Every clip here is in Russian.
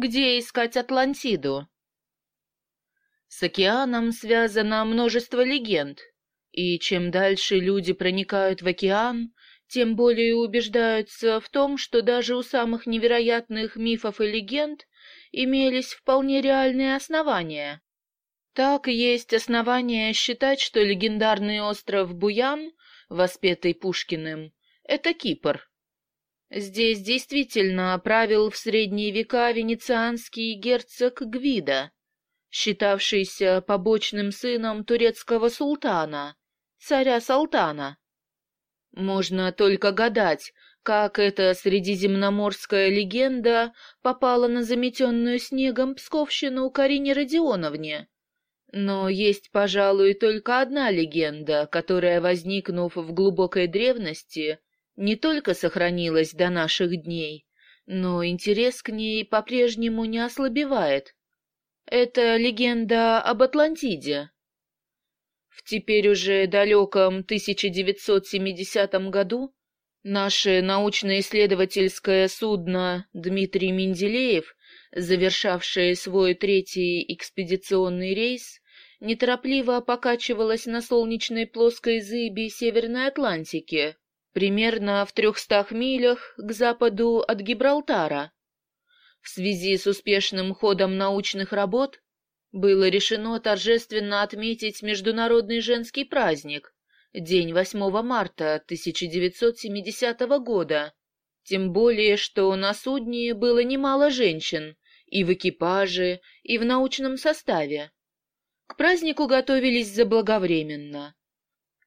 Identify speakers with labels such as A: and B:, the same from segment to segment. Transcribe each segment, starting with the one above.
A: где искать Атлантиду. С океаном связано множество легенд, и чем дальше люди проникают в океан, тем более убеждаются в том, что даже у самых невероятных мифов и легенд имелись вполне реальные основания. Так есть основания считать, что легендарный остров Буян, воспетый Пушкиным, это Кипр. Здесь действительно правил в средние века венецианский герцог Гвида, считавшийся побочным сыном турецкого султана, царя Салтана. Можно только гадать, как эта средиземноморская легенда попала на заметенную снегом Псковщину Карине Родионовне. Но есть, пожалуй, только одна легенда, которая, возникнув в глубокой древности, не только сохранилась до наших дней, но интерес к ней по-прежнему не ослабевает. Это легенда об Атлантиде. В теперь уже далеком 1970 году наше научно-исследовательское судно Дмитрий Менделеев, завершавшее свой третий экспедиционный рейс, неторопливо покачивалось на солнечной плоской зыби Северной Атлантики, примерно в трехстах милях к западу от Гибралтара. В связи с успешным ходом научных работ было решено торжественно отметить Международный женский праздник, день 8 марта 1970 года, тем более, что на судне было немало женщин, и в экипаже, и в научном составе. К празднику готовились заблаговременно.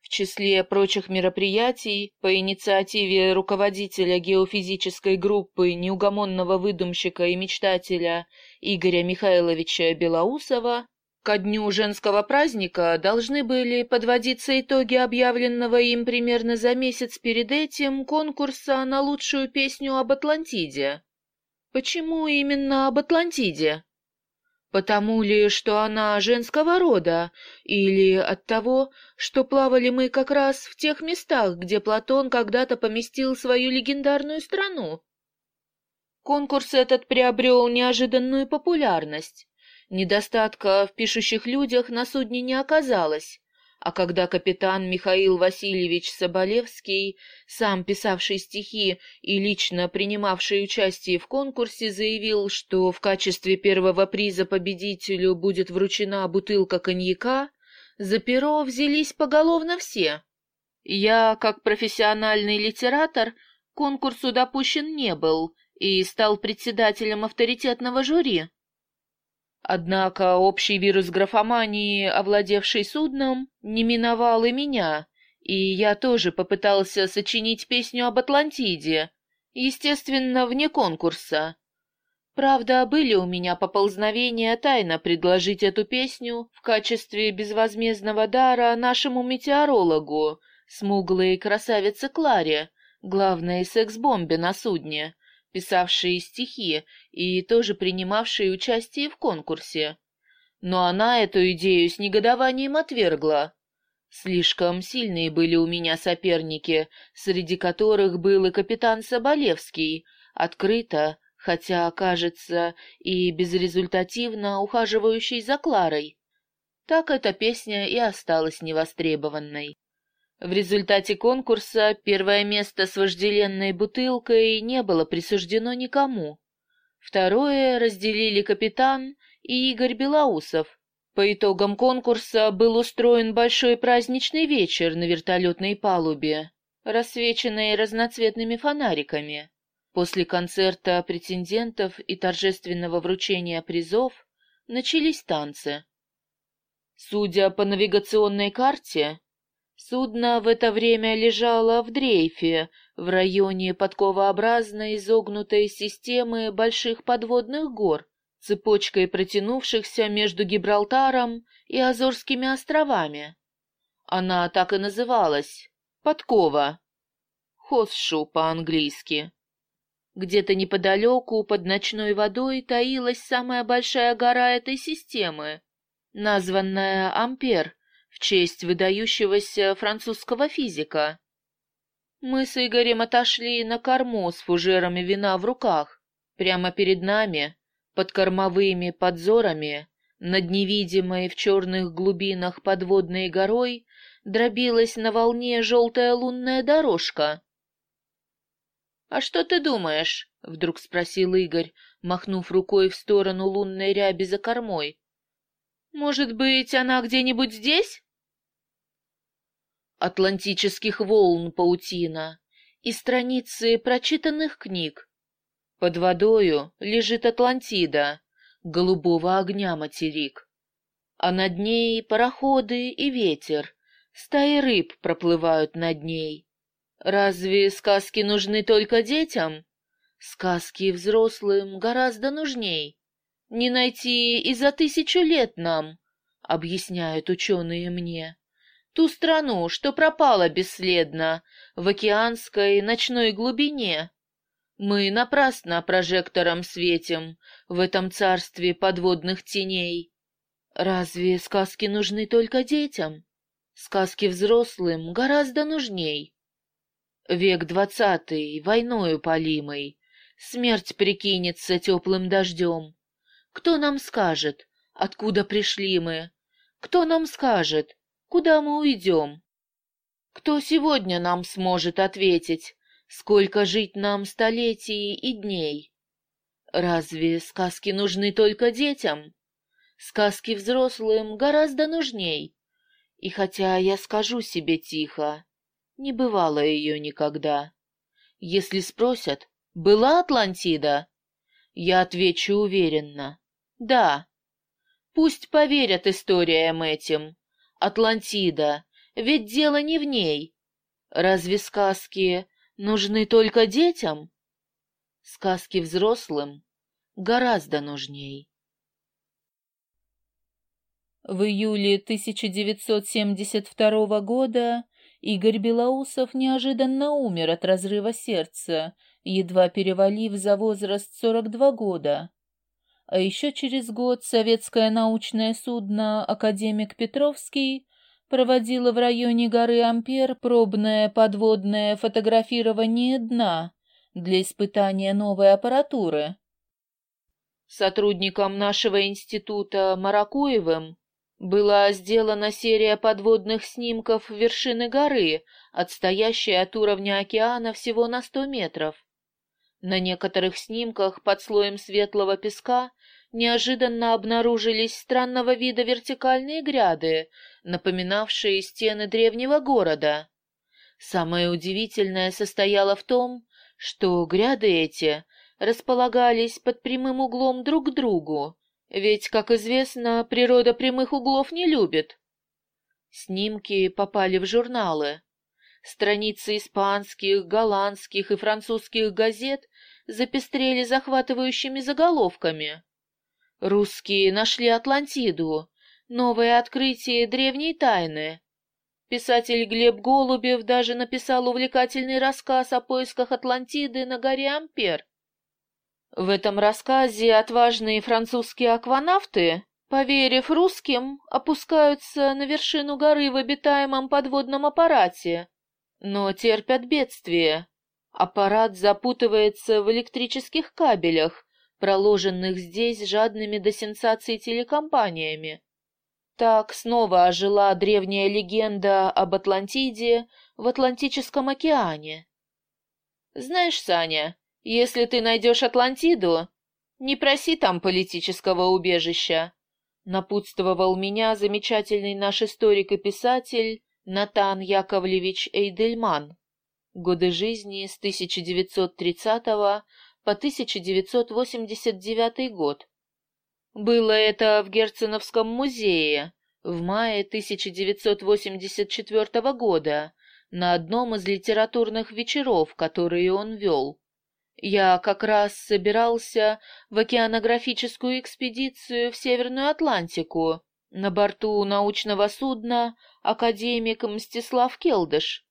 A: В числе прочих мероприятий, по инициативе руководителя геофизической группы неугомонного выдумщика и мечтателя Игоря Михайловича Белоусова, ко дню женского праздника должны были подводиться итоги объявленного им примерно за месяц перед этим конкурса на лучшую песню об Атлантиде. Почему именно об Атлантиде? Потому ли, что она женского рода, или от того, что плавали мы как раз в тех местах, где Платон когда-то поместил свою легендарную страну? Конкурс этот приобрел неожиданную популярность. Недостатка в пишущих людях на судне не оказалось, а когда капитан Михаил Васильевич Соболевский, сам писавший стихи и лично принимавший участие в конкурсе, заявил, что в качестве первого приза победителю будет вручена бутылка коньяка, за перо взялись поголовно все. Я, как профессиональный литератор, конкурсу допущен не был и стал председателем авторитетного жюри. Однако общий вирус графомании, овладевший судном, не миновал и меня, и я тоже попытался сочинить песню об Атлантиде, естественно, вне конкурса. Правда, были у меня поползновения тайно предложить эту песню в качестве безвозмездного дара нашему метеорологу, смуглой красавице Кларе, главной секс-бомбе на судне писавшие стихи и тоже принимавшие участие в конкурсе. Но она эту идею с негодованием отвергла. Слишком сильные были у меня соперники, среди которых был и капитан Соболевский, открыто, хотя, кажется, и безрезультативно ухаживающий за Кларой. Так эта песня и осталась невостребованной. В результате конкурса первое место с вожделенной бутылкой не было присуждено никому. Второе разделили капитан и Игорь Белоусов. По итогам конкурса был устроен большой праздничный вечер на вертолетной палубе, рассвеченный разноцветными фонариками. После концерта претендентов и торжественного вручения призов начались танцы. Судя по навигационной карте, Судно в это время лежало в дрейфе, в районе подковообразной изогнутой системы больших подводных гор, цепочкой протянувшихся между Гибралтаром и Азорскими островами. Она так и называлась — Подкова. Хосшу по-английски. Где-то неподалеку под ночной водой таилась самая большая гора этой системы, названная Ампер — в честь выдающегося французского физика. Мы с Игорем отошли на корму с фужерами вина в руках. Прямо перед нами, Под кормовыми подзорами, над невидимой в черных глубинах подводной горой, дробилась на волне желтая лунная дорожка. «А что ты думаешь?» — вдруг спросил Игорь, махнув рукой в сторону лунной ряби за кормой. «Может быть, она где-нибудь здесь?» Атлантических волн паутина и страницы прочитанных книг. Под водою лежит Атлантида, голубого огня материк. А над ней пароходы и ветер, стаи рыб проплывают над ней. Разве сказки нужны только детям? Сказки взрослым гораздо нужней. Не найти и за тысячу лет нам, объясняют ученые мне. Ту страну, что пропала бесследно в океанской ночной глубине. Мы напрасно прожектором светим в этом царстве подводных теней. Разве сказки нужны только детям? Сказки взрослым гораздо нужней. Век двадцатый, войною полимый, Смерть прикинется теплым дождем. Кто нам скажет, откуда пришли мы? Кто нам скажет, куда мы уйдем? Кто сегодня нам сможет ответить, сколько жить нам столетий и дней? Разве сказки нужны только детям? Сказки взрослым гораздо нужней. И хотя я скажу себе тихо, не бывало ее никогда. Если спросят, была Атлантида? Я отвечу уверенно. Да. Пусть поверят историям этим. Атлантида, ведь дело не в ней. Разве сказки нужны только детям? Сказки взрослым гораздо нужней. В июле 1972 года Игорь Белоусов неожиданно умер от разрыва сердца, едва перевалив за возраст 42 года. А еще через год советское научное судно «Академик Петровский» проводило в районе горы Ампер пробное подводное фотографирование дна для испытания новой аппаратуры. Сотрудникам нашего института Маракуевым была сделана серия подводных снимков вершины горы, отстоящей от уровня океана всего на сто метров. На некоторых снимках под слоем светлого песка неожиданно обнаружились странного вида вертикальные гряды, напоминавшие стены древнего города. Самое удивительное состояло в том, что гряды эти располагались под прямым углом друг к другу, ведь, как известно, природа прямых углов не любит. Снимки попали в журналы. Страницы испанских, голландских и французских газет запестрели захватывающими заголовками. Русские нашли Атлантиду, новое открытие древней тайны. Писатель Глеб Голубев даже написал увлекательный рассказ о поисках Атлантиды на горе Ампер. В этом рассказе отважные французские акванавты, поверив русским, опускаются на вершину горы в обитаемом подводном аппарате, но терпят бедствие. Аппарат запутывается в электрических кабелях, проложенных здесь жадными до сенсаций телекомпаниями. Так снова ожила древняя легенда об Атлантиде в Атлантическом океане. Знаешь, Саня, если ты найдешь Атлантиду, не проси там политического убежища, напутствовал меня замечательный наш историк и писатель Натан Яковлевич Эйдельман. Годы жизни с 1930 по 1989 год. Было это в Герценовском музее в мае 1984 года на одном из литературных вечеров, которые он вел. Я как раз собирался в океанографическую экспедицию в Северную Атлантику на борту научного судна академик Мстислав Келдыш.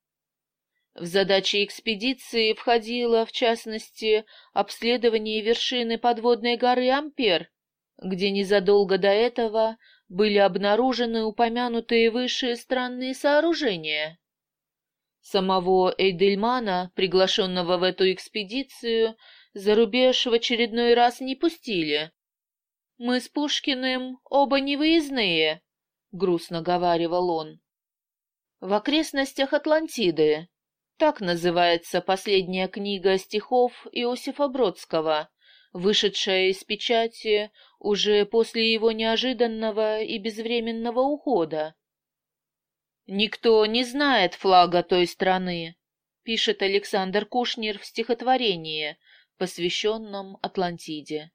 A: В задачи экспедиции входило, в частности, обследование вершины подводной горы Ампер, где незадолго до этого были обнаружены упомянутые выше странные сооружения. Самого Эйдельмана, приглашенного в эту экспедицию, за рубеж в очередной раз не пустили, Мы с Пушкиным оба невыездные, — грустно говаривал он. В окрестностях Атлантиды. Так называется последняя книга стихов Иосифа Бродского, вышедшая из печати уже после его неожиданного и безвременного ухода. «Никто не знает флага той страны», — пишет Александр Кушнер в стихотворении, посвященном Атлантиде.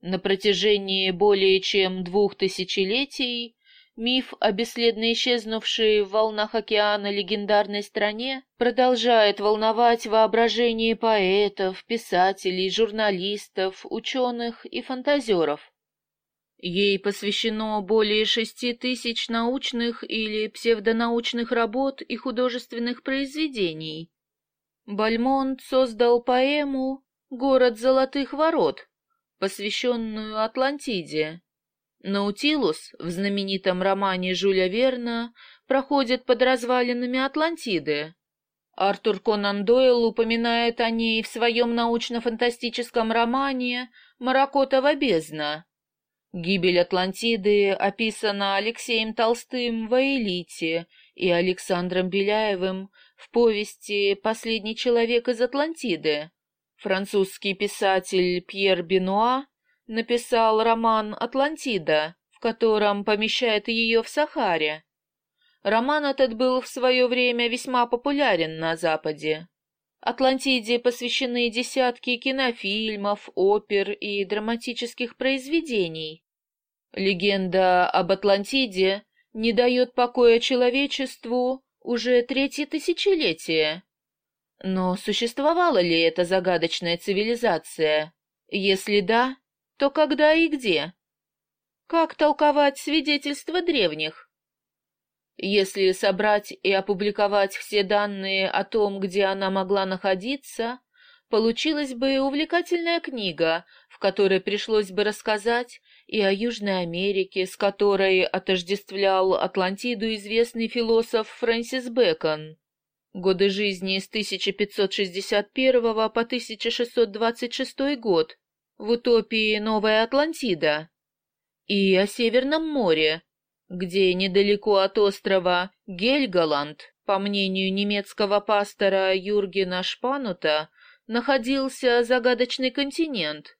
A: На протяжении более чем двух тысячелетий миф о бесследно исчезнувшей в волнах океана легендарной стране продолжает волновать воображение поэтов, писателей, журналистов, ученых и фантазеров. Ей посвящено более шести тысяч научных или псевдонаучных работ и художественных произведений. Бальмонт создал поэму «Город золотых ворот», посвященную Атлантиде. Наутилус в знаменитом романе Жюля Верна проходит под развалинами Атлантиды. Артур Конан Дойл упоминает о ней в своем научно-фантастическом романе «Маракотова бездна». Гибель Атлантиды описана Алексеем Толстым в «Элите» и Александром Беляевым в повести «Последний человек из Атлантиды». Французский писатель Пьер Бенуа написал роман «Атлантида», в котором помещает ее в Сахаре. Роман этот был в свое время весьма популярен на Западе. Атлантиде посвящены десятки кинофильмов, опер и драматических произведений. Легенда об Атлантиде не дает покоя человечеству уже третье тысячелетие. Но существовала ли эта загадочная цивилизация? Если да, то когда и где? Как толковать свидетельства древних? Если собрать и опубликовать все данные о том, где она могла находиться, получилась бы увлекательная книга, в которой пришлось бы рассказать и о Южной Америке, с которой отождествлял Атлантиду известный философ Фрэнсис Бэкон. Годы жизни с 1561 по 1626 год. В утопии Новая Атлантида. И о Северном море, где недалеко от острова Гельголанд, по мнению немецкого пастора Юргена Шпанута, находился загадочный континент,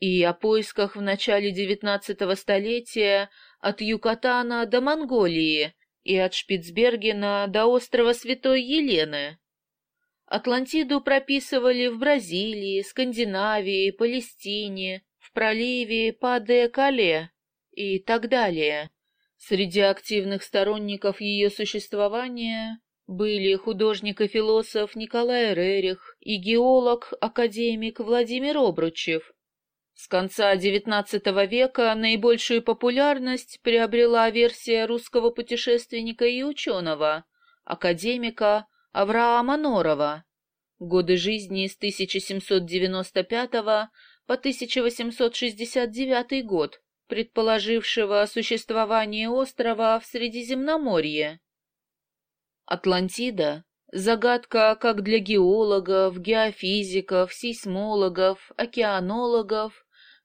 A: и о поисках в начале XIX столетия от Юкатана до Монголии и от Шпицбергена до острова Святой Елены. Атлантиду прописывали в Бразилии, Скандинавии, Палестине, в проливе Паде-Кале и так далее. Среди активных сторонников ее существования были художник и философ Николай Рерих и геолог-академик Владимир Обручев. С конца XIX века наибольшую популярность приобрела версия русского путешественника и ученого, академика Авраама Норова. Годы жизни с 1795 по 1869 год, предположившего существование острова в Средиземноморье. Атлантида — загадка как для геологов, геофизиков, сейсмологов, океанологов,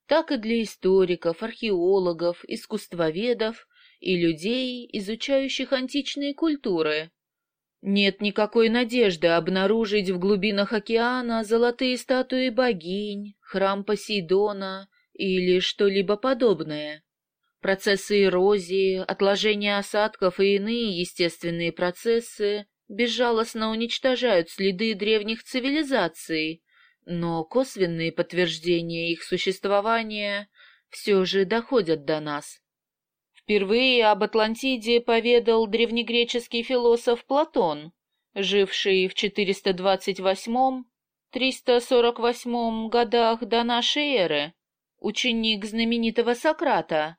A: так и для историков, археологов, искусствоведов и людей, изучающих античные культуры. Нет никакой надежды обнаружить в глубинах океана золотые статуи богинь, храм Посейдона или что-либо подобное. Процессы эрозии, отложения осадков и иные естественные процессы безжалостно уничтожают следы древних цивилизаций, но косвенные подтверждения их существования все же доходят до нас. Впервые об Атлантиде поведал древнегреческий философ Платон, живший в 428-348 годах до нашей эры, ученик знаменитого Сократа.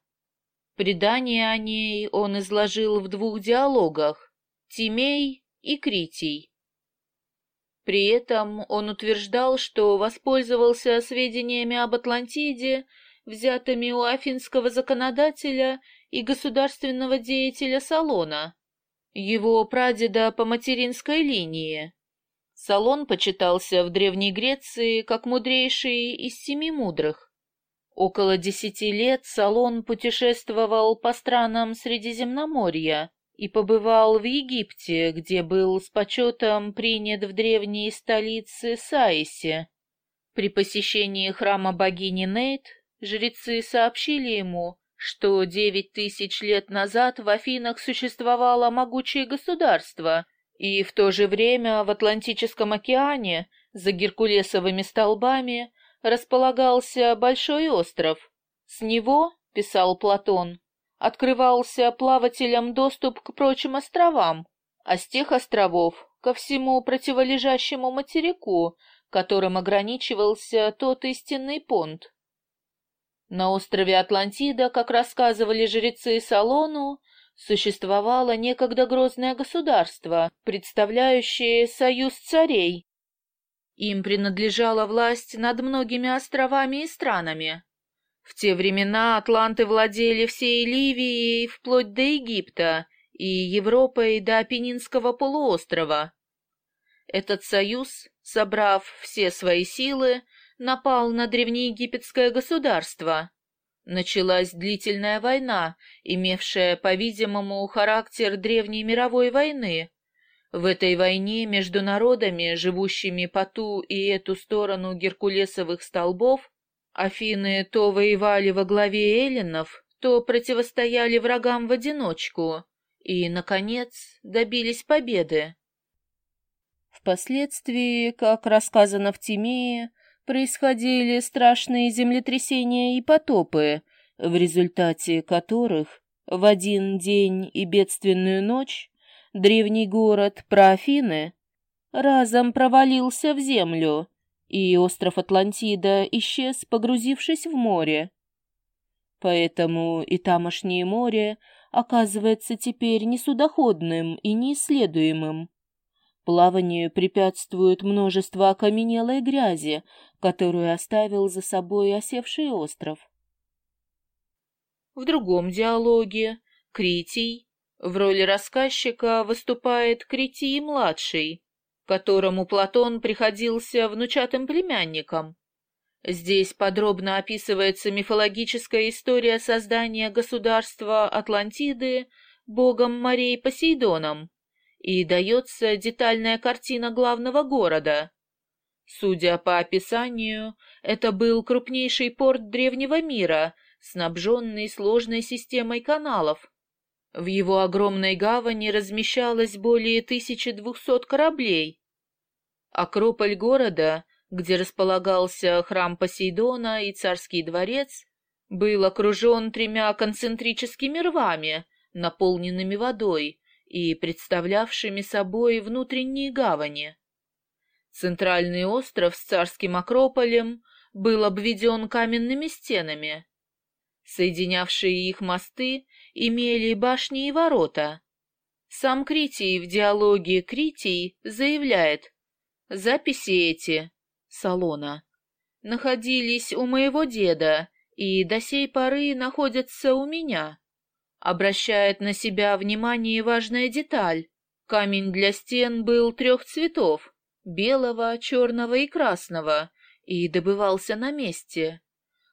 A: Предание о ней он изложил в двух диалогах «Тимей» и «Критий». При этом он утверждал, что воспользовался сведениями об Атлантиде, взятыми у афинского законодателя и государственного деятеля Салона, его прадеда по материнской линии. Салон почитался в Древней Греции как мудрейший из семи мудрых. Около десяти лет Салон путешествовал по странам Средиземноморья и побывал в Египте, где был с почетом принят в древней столице Саисе. При посещении храма богини Нейт жрецы сообщили ему, что девять тысяч лет назад в Афинах существовало могучее государство, и в то же время в Атлантическом океане за Геркулесовыми столбами располагался большой остров. С него, писал Платон, открывался плавателям доступ к прочим островам, а с тех островов ко всему противолежащему материку, которым ограничивался тот истинный понт. На острове Атлантида, как рассказывали жрецы Салону, существовало некогда грозное государство, представляющее союз царей, им принадлежала власть над многими островами и странами. В те времена атланты владели всей Ливией вплоть до Египта и Европой до Апеннинского полуострова. Этот союз, собрав все свои силы, напал на древнеегипетское государство. Началась длительная война, имевшая, по-видимому, характер древней мировой войны, в этой войне между народами, живущими по ту и эту сторону геркулесовых столбов, Афины то воевали во главе эллинов, то противостояли врагам в одиночку и, наконец, добились победы. Впоследствии, как рассказано в Тимее, происходили страшные землетрясения и потопы, в результате которых в один день и бедственную ночь древний город Проафины разом провалился в землю, и остров Атлантида исчез, погрузившись в море. Поэтому и тамошнее море оказывается теперь несудоходным и неисследуемым. Плаванию препятствует множество окаменелой грязи, которую оставил за собой осевший остров. В другом диалоге Критий в роли рассказчика выступает Критий-младший, которому Платон приходился внучатым племянником. Здесь подробно описывается мифологическая история создания государства Атлантиды богом морей Посейдоном и дается детальная картина главного города. Судя по описанию, это был крупнейший порт древнего мира, снабженный сложной системой каналов, в его огромной гавани размещалось более 1200 кораблей. Акрополь города, где располагался храм Посейдона и царский дворец, был окружен тремя концентрическими рвами, наполненными водой и представлявшими собой внутренние гавани. Центральный остров с царским Акрополем был обведен каменными стенами. Соединявшие их мосты имели башни и ворота. Сам Критий в диалоге Критий заявляет, записи эти, Салона, находились у моего деда и до сей поры находятся у меня. Обращает на себя внимание важная деталь. Камень для стен был трех цветов — белого, черного и красного, и добывался на месте.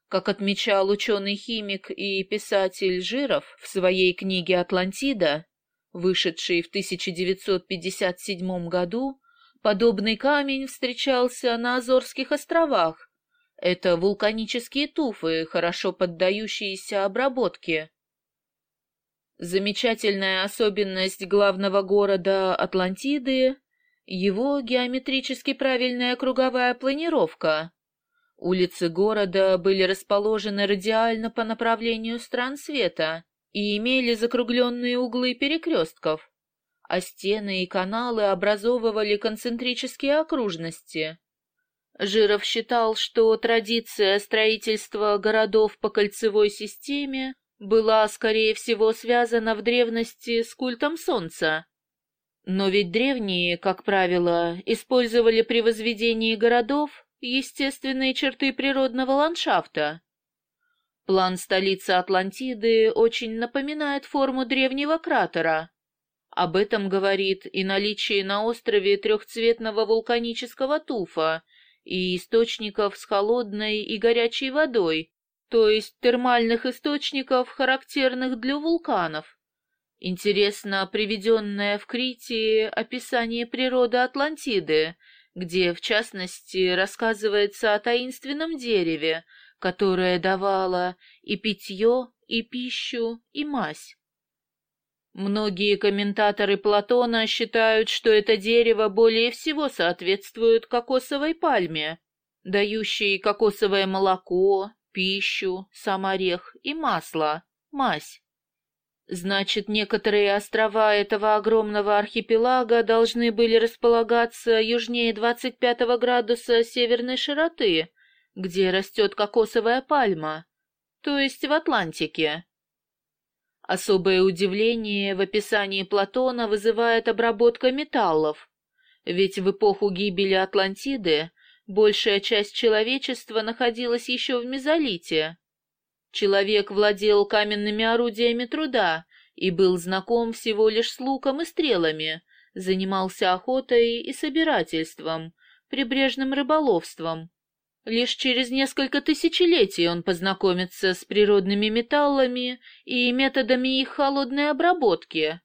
A: Как отмечал ученый-химик и писатель Жиров в своей книге «Атлантида», вышедшей в 1957 году, подобный камень встречался на Азорских островах. Это вулканические туфы, хорошо поддающиеся обработке. Замечательная особенность главного города Атлантиды — его геометрически правильная круговая планировка, Улицы города были расположены радиально по направлению стран света и имели закругленные углы перекрестков, а стены и каналы образовывали концентрические окружности. Жиров считал, что традиция строительства городов по кольцевой системе была, скорее всего, связана в древности с культом солнца. Но ведь древние, как правило, использовали при возведении городов естественные черты природного ландшафта. План столицы Атлантиды очень напоминает форму древнего кратера. Об этом говорит и наличие на острове трехцветного вулканического туфа и источников с холодной и горячей водой, то есть термальных источников, характерных для вулканов. Интересно приведенное в Крите описание природы Атлантиды, где, в частности, рассказывается о таинственном дереве, которое давало и питье, и пищу, и мазь. Многие комментаторы Платона считают, что это дерево более всего соответствует кокосовой пальме, дающей кокосовое молоко, пищу, сам орех и масло, мазь. Значит, некоторые острова этого огромного архипелага должны были располагаться южнее 25 градуса северной широты, где растет кокосовая пальма, то есть в Атлантике. Особое удивление в описании Платона вызывает обработка металлов, ведь в эпоху гибели Атлантиды большая часть человечества находилась еще в мезолите. Человек владел каменными орудиями труда и был знаком всего лишь с луком и стрелами, занимался охотой и собирательством, прибрежным рыболовством, Лишь через несколько тысячелетий он познакомится с природными металлами и методами их холодной обработки.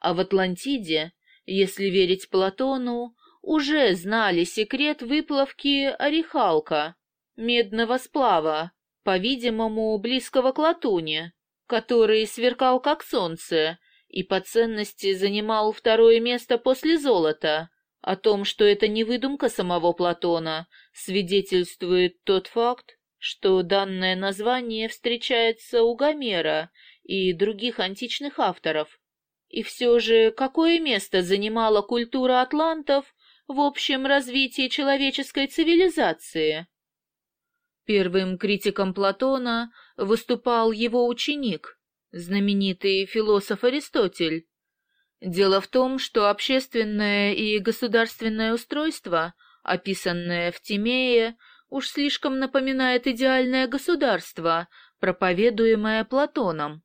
A: А в Атлантиде, если верить Платону, уже знали секрет выплавки орехалка, медного сплава, по-видимому, близкого к латуни, который сверкал как солнце и по ценности занимал второе место после золота, о том, что это не выдумка самого Платона, свидетельствует тот факт, что данное название встречается у Гомера и других античных авторов. И все же, какое место занимала культура атлантов в общем развитии человеческой цивилизации? Первым критиком Платона выступал его ученик, знаменитый философ Аристотель, Дело в том, что общественное и государственное устройство, описанное в Тимее, уж слишком напоминает идеальное государство, проповедуемое Платоном.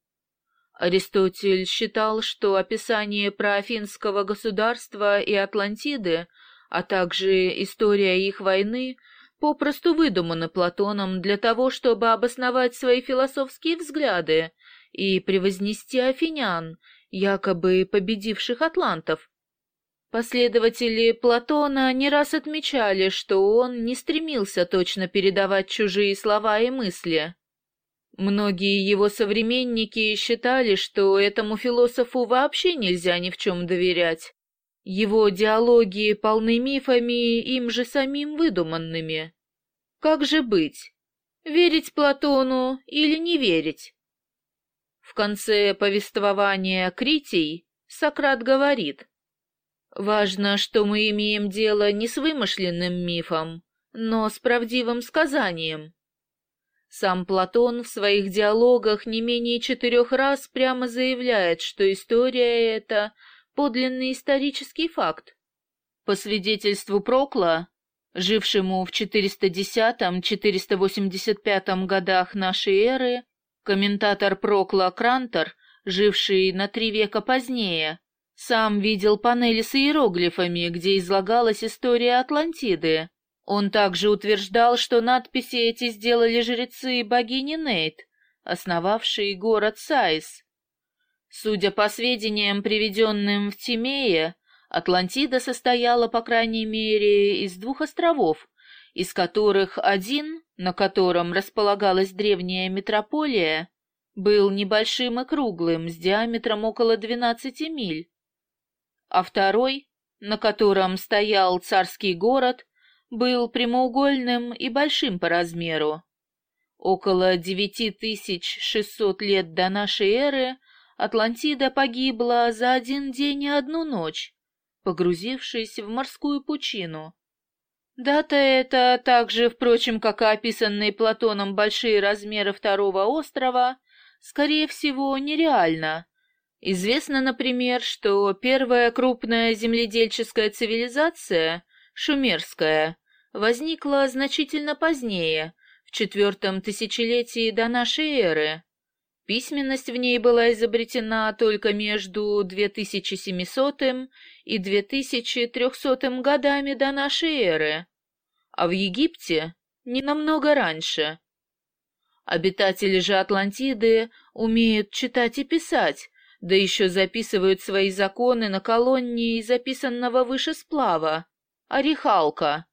A: Аристотель считал, что описание проафинского государства и Атлантиды, а также история их войны, попросту выдуманы Платоном для того, чтобы обосновать свои философские взгляды и превознести афинян, якобы победивших атлантов. Последователи Платона не раз отмечали, что он не стремился точно передавать чужие слова и мысли. Многие его современники считали, что этому философу вообще нельзя ни в чем доверять. Его диалоги полны мифами, им же самим выдуманными. Как же быть? Верить Платону или не верить? Конце повествования Критий Сократ говорит, «Важно, что мы имеем дело не с вымышленным мифом, но с правдивым сказанием». Сам Платон в своих диалогах не менее четырех раз прямо заявляет, что история эта — подлинный исторический факт. По свидетельству Прокла, жившему в 410-485 годах нашей эры, Комментатор Прокла Крантер, живший на три века позднее, сам видел панели с иероглифами, где излагалась история Атлантиды. Он также утверждал, что надписи эти сделали жрецы богини Нейт, основавшие город Сайс. Судя по сведениям, приведенным в Тимее, Атлантида состояла, по крайней мере, из двух островов, из которых один на котором располагалась древняя метрополия, был небольшим и круглым, с диаметром около 12 миль, а второй, на котором стоял царский город, был прямоугольным и большим по размеру. Около 9600 лет до нашей эры Атлантида погибла за один день и одну ночь, погрузившись в морскую пучину. Дата эта, так же, впрочем, как и описанные Платоном большие размеры второго острова, скорее всего, нереальна. Известно, например, что первая крупная земледельческая цивилизация, шумерская, возникла значительно позднее, в четвертом тысячелетии до нашей эры. Письменность в ней была изобретена только между 2700 и 2300 годами до нашей эры, а в Египте не намного раньше. Обитатели же Атлантиды умеют читать и писать, да еще записывают свои законы на колонне из записанного выше сплава — орехалка.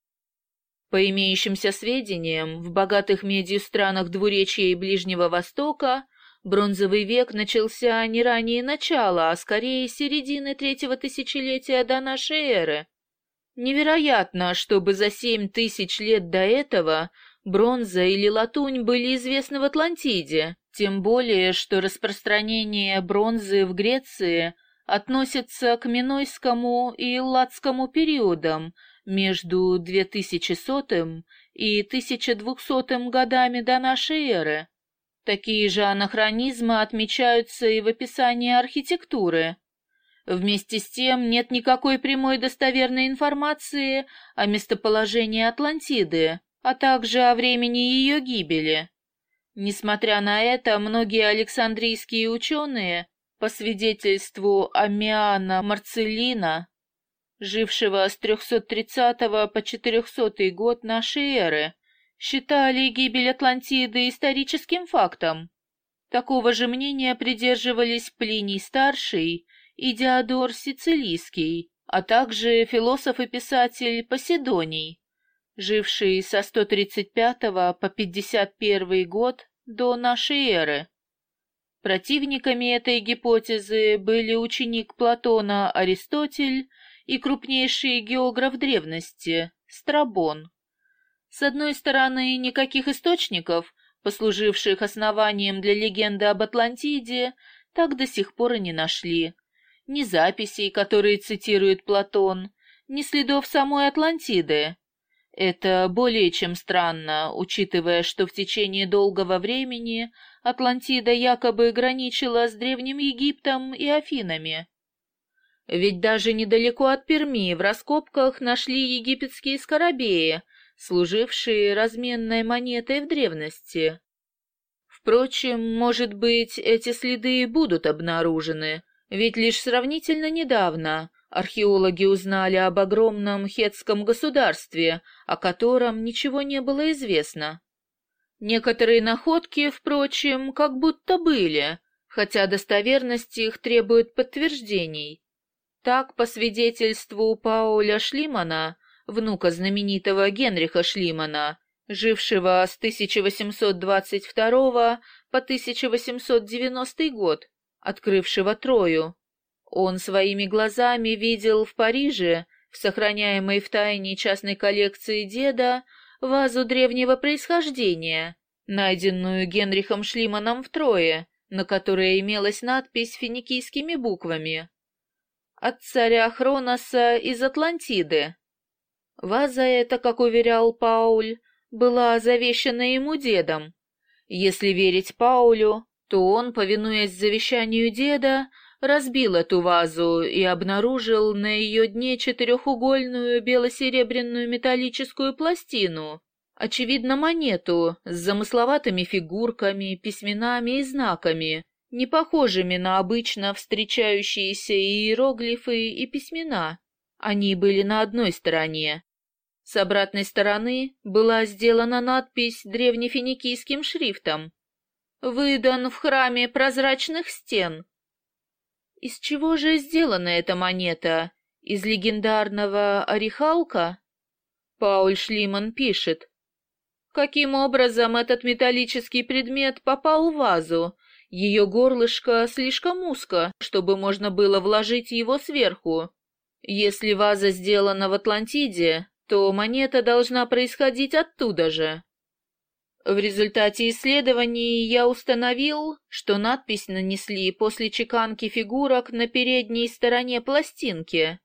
A: По имеющимся сведениям, в богатых медью странах Двуречья и Ближнего Востока бронзовый век начался не ранее начала, а скорее середины третьего тысячелетия до нашей эры. Невероятно, чтобы за семь тысяч лет до этого бронза или латунь были известны в Атлантиде, тем более, что распространение бронзы в Греции относится к Минойскому и Элладскому периодам – между 2100 и 1200 годами до нашей эры. Такие же анахронизмы отмечаются и в описании архитектуры. Вместе с тем нет никакой прямой достоверной информации о местоположении Атлантиды, а также о времени ее гибели. Несмотря на это, многие александрийские ученые, по свидетельству Амиана Марцеллина, жившего с 330 по 400 год нашей эры, считали гибель Атлантиды историческим фактом. Такого же мнения придерживались Плиний Старший и Диодор Сицилийский, а также философ и писатель Поседоний, живший со 135 по 51 год до нашей эры. Противниками этой гипотезы были ученик Платона Аристотель и крупнейший географ древности – Страбон. С одной стороны, никаких источников, послуживших основанием для легенды об Атлантиде, так до сих пор и не нашли. Ни записей, которые цитирует Платон, ни следов самой Атлантиды. Это более чем странно, учитывая, что в течение долгого времени Атлантида якобы граничила с Древним Египтом и Афинами. Ведь даже недалеко от Перми в раскопках нашли египетские скоробеи, служившие разменной монетой в древности. Впрочем, может быть, эти следы будут обнаружены, ведь лишь сравнительно недавно археологи узнали об огромном хетском государстве, о котором ничего не было известно. Некоторые находки, впрочем, как будто были, хотя достоверность их требует подтверждений. Так, по свидетельству Пауля Шлимана, внука знаменитого Генриха Шлимана, жившего с 1822 по 1890 год, открывшего Трою, он своими глазами видел в Париже, в сохраняемой в тайне частной коллекции деда, вазу древнего происхождения, найденную Генрихом Шлиманом в Трое, на которой имелась надпись финикийскими буквами от царя Хроноса из Атлантиды. Ваза эта, как уверял Пауль, была завещана ему дедом. Если верить Паулю, то он, повинуясь завещанию деда, разбил эту вазу и обнаружил на ее дне четырехугольную бело-серебряную металлическую пластину, очевидно, монету с замысловатыми фигурками, письменами и знаками, не похожими на обычно встречающиеся иероглифы и письмена. Они были на одной стороне. С обратной стороны была сделана надпись древнефиникийским шрифтом «Выдан в храме прозрачных стен». Из чего же сделана эта монета? Из легендарного орехалка? Пауль Шлиман пишет. Каким образом этот металлический предмет попал в вазу, ее горлышко слишком узко, чтобы можно было вложить его сверху. Если ваза сделана в Атлантиде, то монета должна происходить оттуда же. В результате исследований я установил, что надпись нанесли после чеканки фигурок на передней стороне пластинки.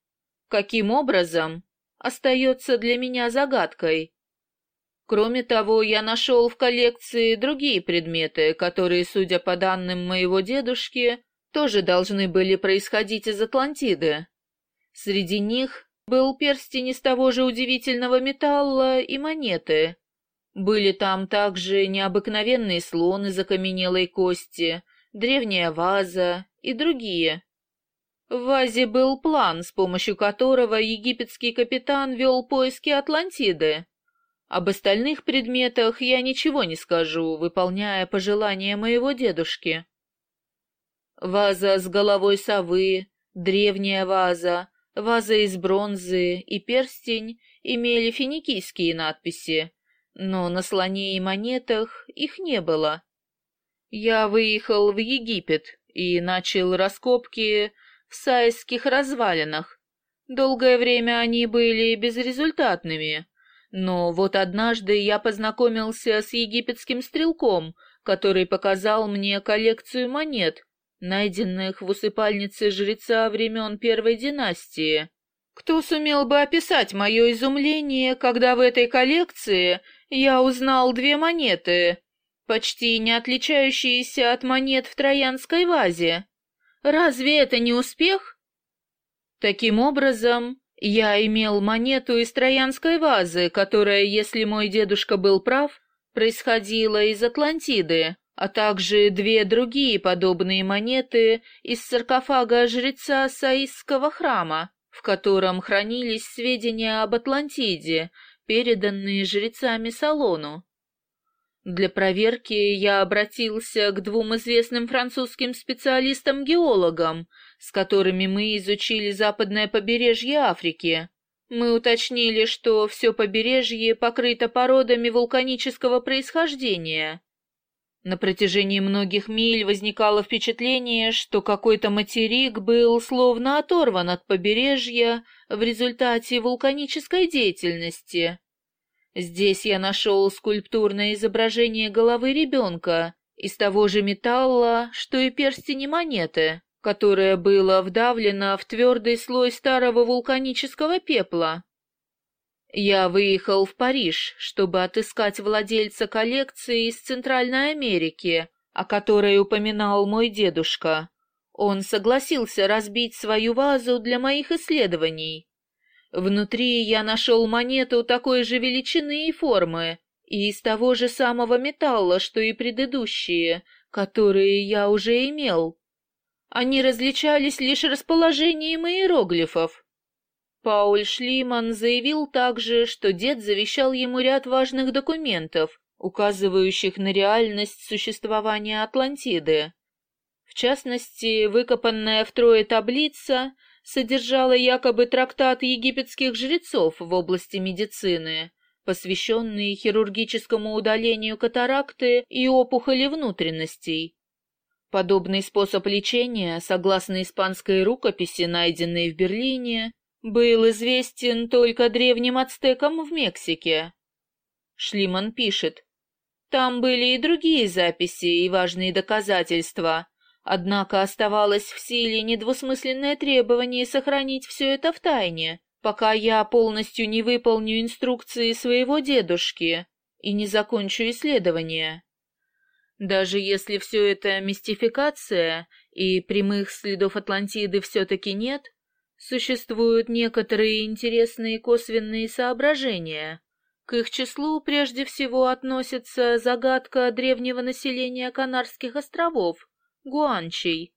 A: Каким образом? Остается для меня загадкой. Кроме того, я нашел в коллекции другие предметы, которые, судя по данным моего дедушки, тоже должны были происходить из Атлантиды. Среди них был перстень из того же удивительного металла и монеты. Были там также необыкновенные слоны из окаменелой кости, древняя ваза и другие. В вазе был план, с помощью которого египетский капитан вел поиски Атлантиды. Об остальных предметах я ничего не скажу, выполняя пожелания моего дедушки. Ваза с головой совы, древняя ваза, ваза из бронзы и перстень имели финикийские надписи, но на слоне и монетах их не было. Я выехал в Египет и начал раскопки в сайских развалинах. Долгое время они были безрезультатными, но вот однажды я познакомился с египетским стрелком, который показал мне коллекцию монет, найденных в усыпальнице жреца времен Первой династии. Кто сумел бы описать мое изумление, когда в этой коллекции я узнал две монеты, почти не отличающиеся от монет в троянской вазе? Разве это не успех? Таким образом, я имел монету из троянской вазы, которая, если мой дедушка был прав, происходила из Атлантиды, а также две другие подобные монеты из саркофага жреца Саисского храма, в котором хранились сведения об Атлантиде, переданные жрецами Салону. Для проверки я обратился к двум известным французским специалистам-геологам, с которыми мы изучили западное побережье Африки. Мы уточнили, что все побережье покрыто породами вулканического происхождения. На протяжении многих миль возникало впечатление, что какой-то материк был словно оторван от побережья в результате вулканической деятельности. Здесь я нашел скульптурное изображение головы ребенка из того же металла, что и перстень монеты, которое было вдавлено в твердый слой старого вулканического пепла. Я выехал в Париж, чтобы отыскать владельца коллекции из Центральной Америки, о которой упоминал мой дедушка. Он согласился разбить свою вазу для моих исследований. Внутри я нашел монету такой же величины и формы, и из того же самого металла, что и предыдущие, которые я уже имел. Они различались лишь расположением иероглифов. Пауль Шлиман заявил также, что дед завещал ему ряд важных документов, указывающих на реальность существования Атлантиды. В частности, выкопанная втрое таблица — содержала якобы трактат египетских жрецов в области медицины, посвященный хирургическому удалению катаракты и опухоли внутренностей. Подобный способ лечения, согласно испанской рукописи, найденной в Берлине, был известен только древним ацтекам в Мексике. Шлиман пишет, «Там были и другие записи и важные доказательства, Однако оставалось в силе недвусмысленное требование сохранить все это в тайне, пока я полностью не выполню инструкции своего дедушки и не закончу исследование. Даже если все это мистификация и прямых следов Атлантиды все-таки нет, существуют некоторые интересные косвенные соображения. К их числу прежде всего относится загадка древнего населения Канарских островов, гуанчей.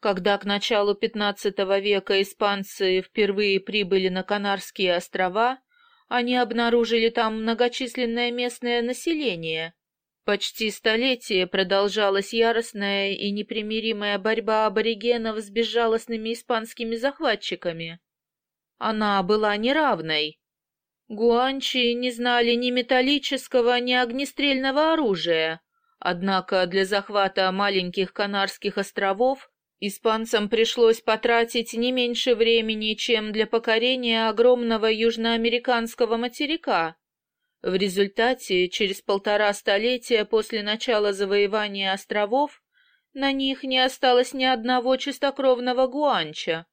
A: Когда к началу XV века испанцы впервые прибыли на Канарские острова, они обнаружили там многочисленное местное население. Почти столетие продолжалась яростная и непримиримая борьба аборигенов с безжалостными испанскими захватчиками. Она была неравной. Гуанчи не знали ни металлического, ни огнестрельного оружия, Однако для захвата маленьких Канарских островов испанцам пришлось потратить не меньше времени, чем для покорения огромного южноамериканского материка. В результате, через полтора столетия после начала завоевания островов, на них не осталось ни одного чистокровного гуанча.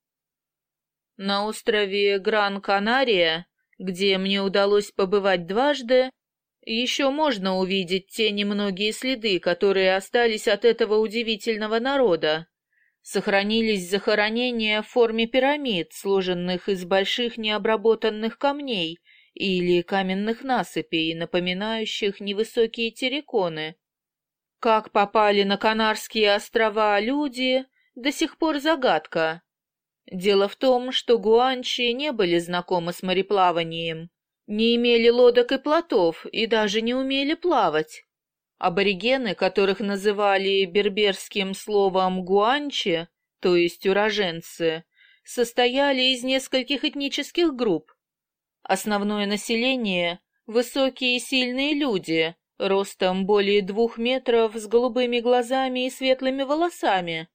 A: На острове Гран-Канария, где мне удалось побывать дважды, еще можно увидеть те немногие следы, которые остались от этого удивительного народа. Сохранились захоронения в форме пирамид, сложенных из больших необработанных камней или каменных насыпей, напоминающих невысокие терриконы. Как попали на Канарские острова люди, до сих пор загадка. Дело в том, что гуанчи не были знакомы с мореплаванием, не имели лодок и плотов и даже не умели плавать. Аборигены, которых называли берберским словом «гуанчи», то есть уроженцы, состояли из нескольких этнических групп. Основное население – высокие и сильные люди, ростом более двух метров, с голубыми глазами и светлыми волосами.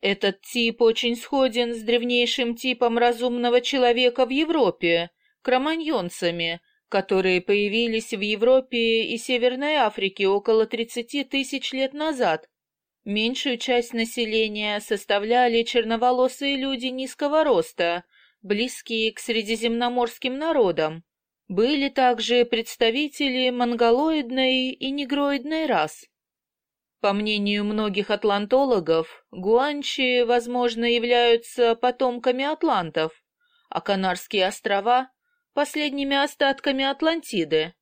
A: Этот тип очень сходен с древнейшим типом разумного человека в Европе – кроманьонцами – которые появились в Европе и Северной Африке около 30 тысяч лет назад. Меньшую часть населения составляли черноволосые люди низкого роста, близкие к средиземноморским народам. Были также представители монголоидной и негроидной рас. По мнению многих атлантологов, гуанчи, возможно, являются потомками атлантов, а Канарские острова последними остатками Атлантиды.